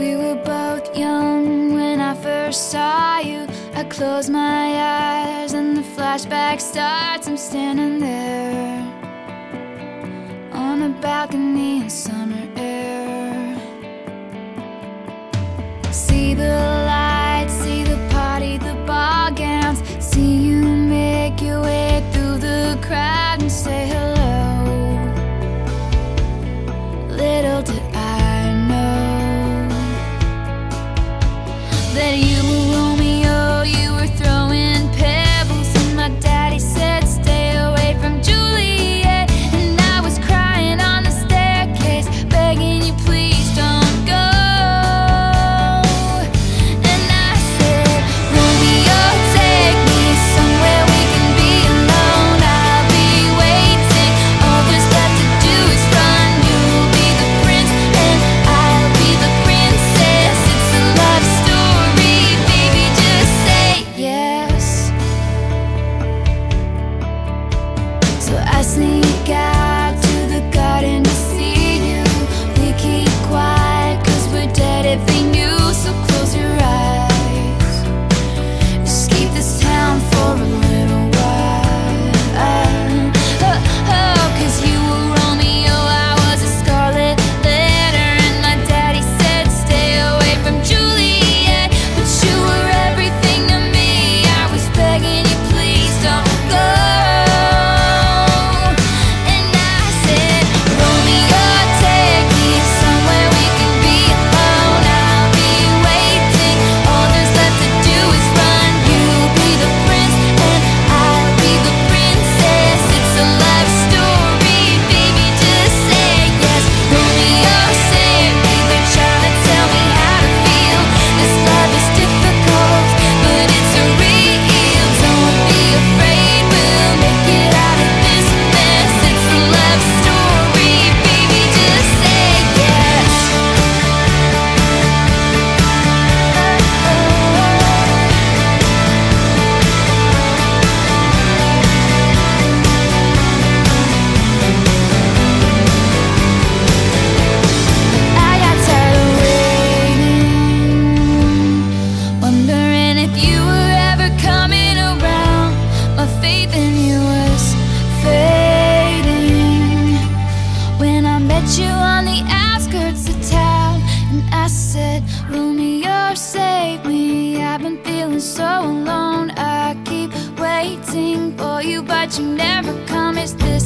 We were both young when I first saw you. I close my eyes and the flashback starts. I'm standing there on a balcony in summer air. See the but you never come. Is this